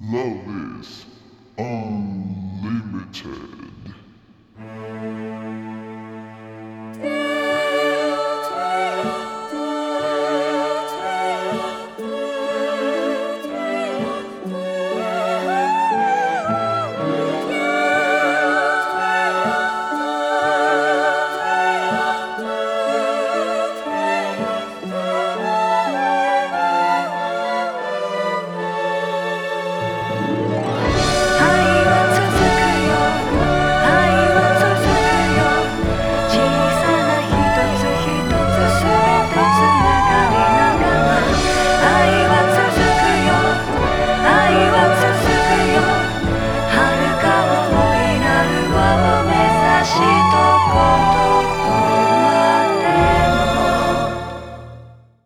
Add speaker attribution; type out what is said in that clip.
Speaker 1: Love is unlimited.